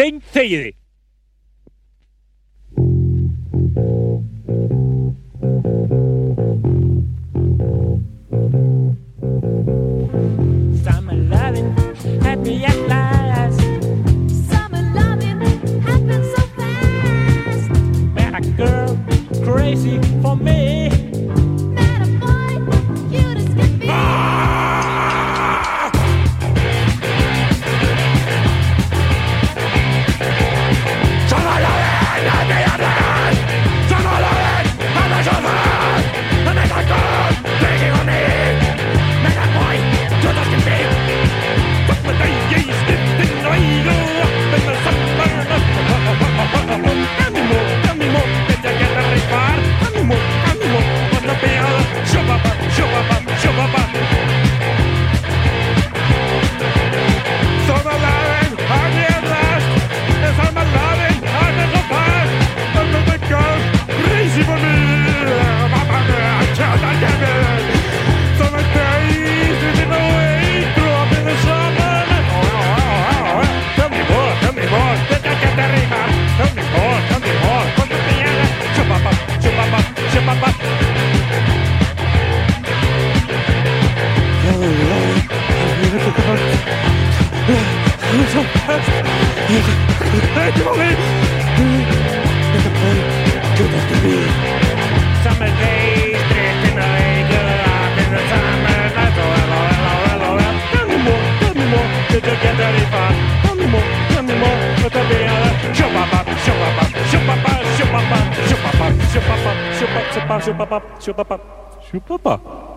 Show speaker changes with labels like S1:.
S1: Stein þegiði.
S2: Summer loving had me at last.
S3: Summer loving happened so fast.
S2: Met girl crazy
S3: Summer days, drifting away, good up. Oh. Tell me more, tell me more, you get any fun? Tell me more, tell me more, what the other? Shoo-ba-bop, shoo-ba-bop, shoo-ba-bop, shoo-ba-bop, shoo-ba-bop, shoo-ba-bop, shoo-ba-bop, shoo-ba-bop, shoo-ba-bop, shoo-ba-bop.